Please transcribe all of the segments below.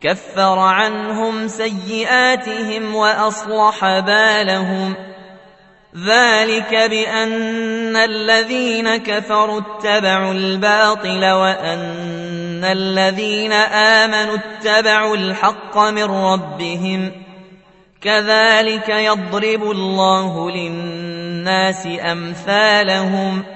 كفر عنهم سيئاتهم وأصلح بالهم. ذلك بأن الذين كفروا اتبعوا الباطل وأن الذين آمنوا اتبعوا الحق من ربهم. كذلك يضرب الله للناس أمثالهم.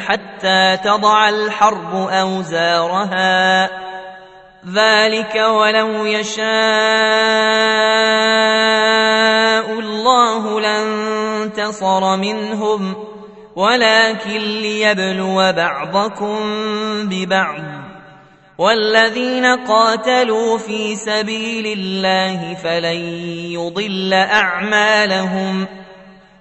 حتى تضع الحرب أوزارها. ذلك ولو يشاء الله لانتصر منهم. ولكن ليبلو بعضكم ببعض. والذين قاتلوا في سبيل الله فلن يضل اعمالهم.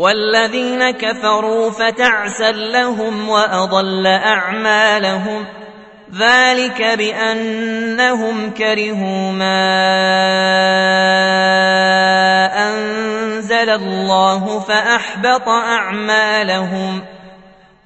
والذين كفروا فتعسا لهم وأضل أعمالهم ذلك بأنهم كرهوا ما أنزل الله فأحبط أعمالهم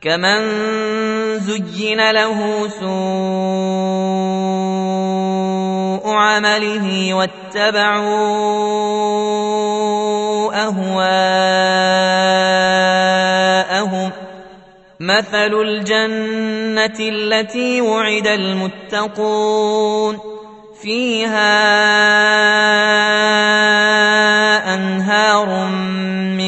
كمن زين له سوء عمله واتبعوا اهواءهم مثل الجنه التي وعد المتقون فيها انهار من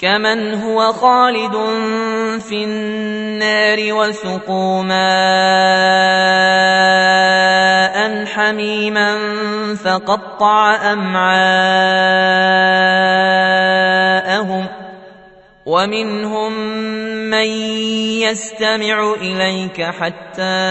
كمن هو خالد في النار وسقوا ماء حميما فقطع امعاءهم ومنهم من يستمع اليك حتى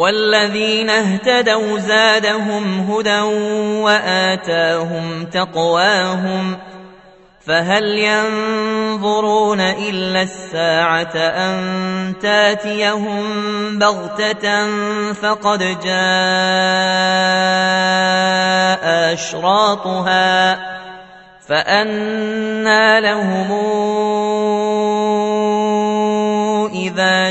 والذين اهتدوا زادهم هدى وآتاهم تقواهم فهل ينظرون إلا الساعة أن تاتيهم بغتة فقد جاء أشراطها فأنى لهم إذا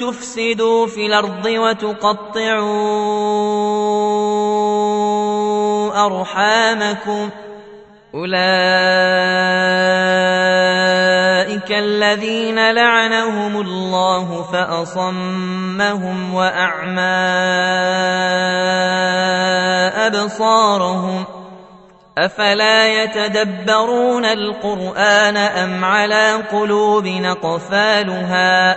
تفسدوا في الأرض وتقطعوا أرحامكم أولئك الذين لعنهم الله فأصمهم وأعمى أبصارهم ۖ أفلا يتدبرون القرآن أم على قلوب نقفالها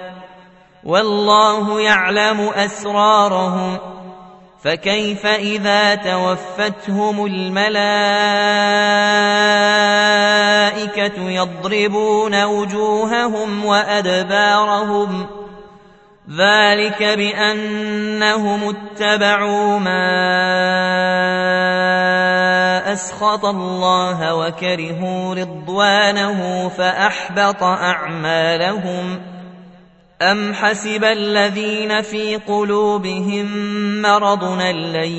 والله يعلم أسرارهم فكيف إذا توفتهم الملائكة يضربون وجوههم وأدبارهم ذلك بأنهم اتبعوا ما أسخط الله وكرهوا رضوانه فأحبط أعمالهم ام حسب الذين في قلوبهم مرض لن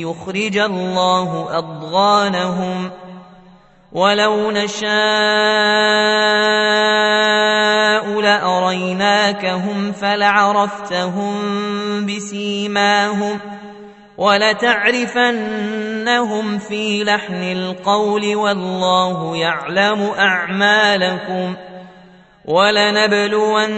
يخرج الله اضغانهم ولو نشاء لاريناكهم فلعرفتهم بسيماهم ولتعرفنهم في لحن القول والله يعلم اعمالكم ولنبلونكم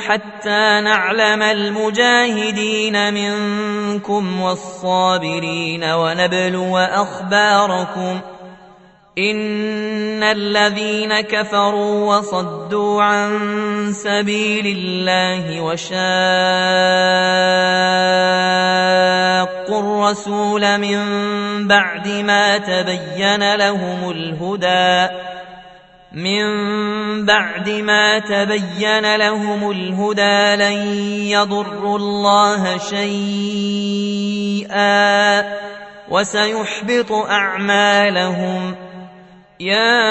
حتى نعلم المجاهدين منكم والصابرين ونبلو أخباركم إن الذين كفروا وصدوا عن سبيل الله وشاقوا الرسول من بعد ما تبين لهم الهدى من بعد ما تبين لهم الهدى لن يضروا الله شيئا وسيحبط أعمالهم. يا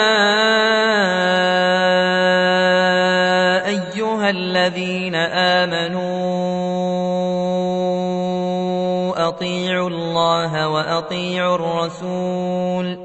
أيها الذين آمنوا أطيعوا الله وأطيعوا الرسول.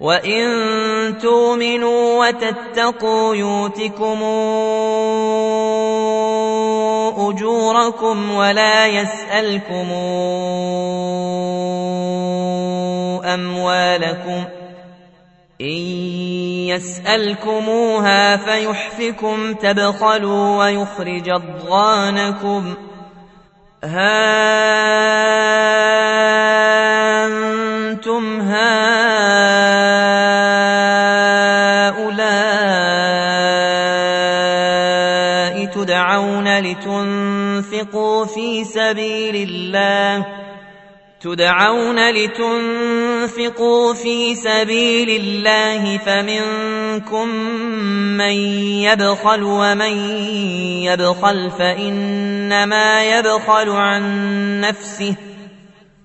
وإن تؤمنوا وتتقوا يؤتكم أجوركم ولا يسألكم أموالكم إن يسألكموها فيحفكم تبخلوا ويخرج أضغانكم ها أنتم هؤلاء تدعون لتنفقوا في سبيل الله؟ تدعون لتنفقوا في سبيل الله فمنكم من يبخل ومن يبخل فإنما يبخل عن نفسه